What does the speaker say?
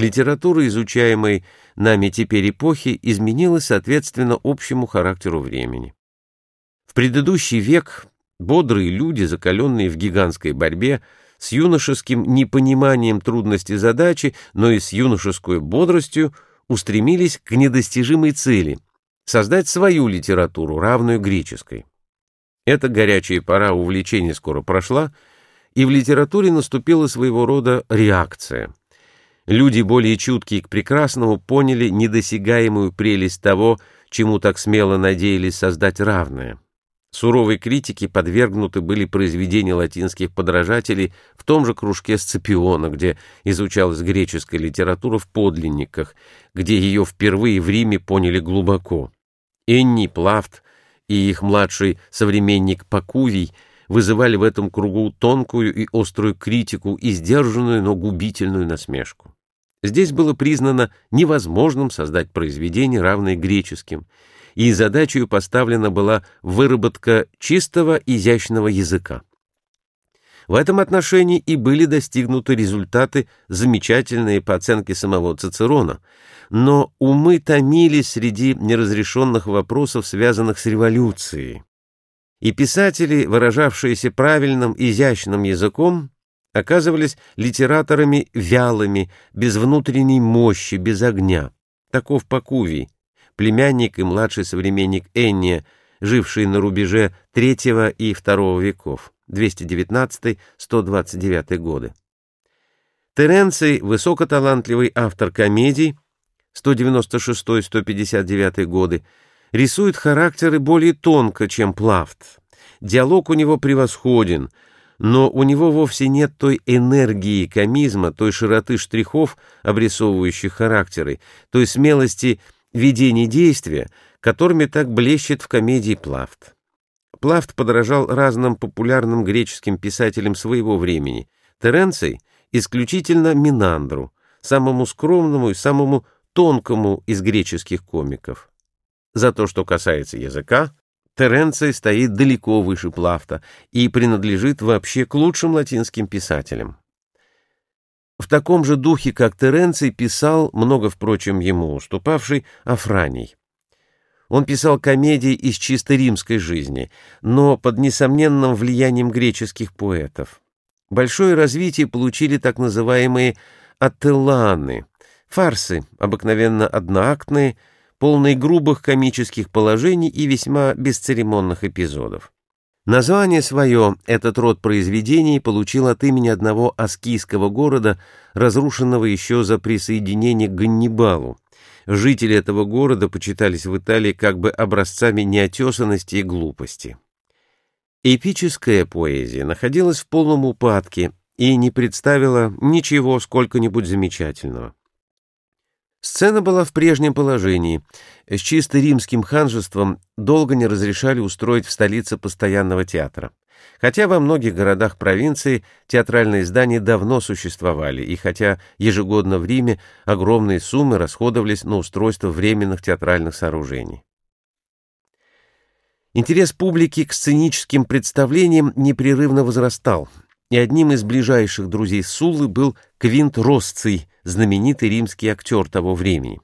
Литература, изучаемой нами теперь эпохи, изменилась соответственно общему характеру времени. В предыдущий век бодрые люди, закаленные в гигантской борьбе, с юношеским непониманием трудности задачи, но и с юношеской бодростью, устремились к недостижимой цели — создать свою литературу, равную греческой. Эта горячая пора увлечения скоро прошла, и в литературе наступила своего рода реакция — Люди, более чуткие к прекрасному, поняли недосягаемую прелесть того, чему так смело надеялись создать равное. Суровой критике подвергнуты были произведения латинских подражателей в том же кружке Сципиона, где изучалась греческая литература в подлинниках, где ее впервые в Риме поняли глубоко. Энни Плафт и их младший современник Пакувий вызывали в этом кругу тонкую и острую критику и сдержанную, но губительную насмешку. Здесь было признано невозможным создать произведение, равное греческим, и задачей поставлена была выработка чистого изящного языка. В этом отношении и были достигнуты результаты, замечательные по оценке самого Цицерона, но умы томились среди неразрешенных вопросов, связанных с революцией. И писатели, выражавшиеся правильным, изящным языком, оказывались литераторами вялыми, без внутренней мощи, без огня. Таков Пакувий, племянник и младший современник Энния, живший на рубеже III и II веков, 219-129 годы. Теренций, высокоталантливый автор комедий, 196-159 годы, рисует характеры более тонко, чем Плафт. Диалог у него превосходен — но у него вовсе нет той энергии комизма, той широты штрихов, обрисовывающих характеры, той смелости ведения действия, которыми так блещет в комедии Плафт. Плафт подражал разным популярным греческим писателям своего времени. Теренций — исключительно Минандру, самому скромному и самому тонкому из греческих комиков. За то, что касается языка, Теренций стоит далеко выше Плафта и принадлежит вообще к лучшим латинским писателям. В таком же духе, как Теренций, писал, много, впрочем, ему уступавший, Афраний. Он писал комедии из чисто римской жизни, но под несомненным влиянием греческих поэтов. Большое развитие получили так называемые ателланы, фарсы, обыкновенно одноактные, полный грубых комических положений и весьма бесцеремонных эпизодов. Название свое этот род произведений получил от имени одного аскийского города, разрушенного еще за присоединение к Ганнибалу. Жители этого города почитались в Италии как бы образцами неотесанности и глупости. Эпическая поэзия находилась в полном упадке и не представила ничего сколько-нибудь замечательного. Сцена была в прежнем положении. С чисто римским ханжеством долго не разрешали устроить в столице постоянного театра. Хотя во многих городах провинции театральные здания давно существовали, и хотя ежегодно в Риме огромные суммы расходовались на устройство временных театральных сооружений. Интерес публики к сценическим представлениям непрерывно возрастал, и одним из ближайших друзей Суллы был Квинт Росций, знаменитый римский актер того времени.